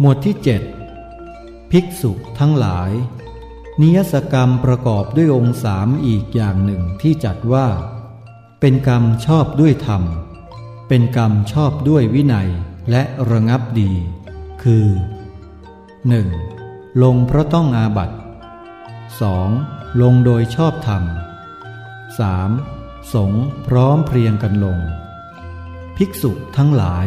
หมวดที่เจ็ดภิกษุทั้งหลาย นิยสกรรมประกอบด้วยองค์สามอีกอย่างหนึ่งที่จัดว่า เป็นกรรมชอบด้วยธรรม เป็นกรรมชอบด้วยวินัยและระงับดี คือ 1. ลงเพราะต้องอาบัต 2. ลงโดยชอบธรรม 3. สงพร้อมเพรียงกันลง ภิกษุทั้งหลาย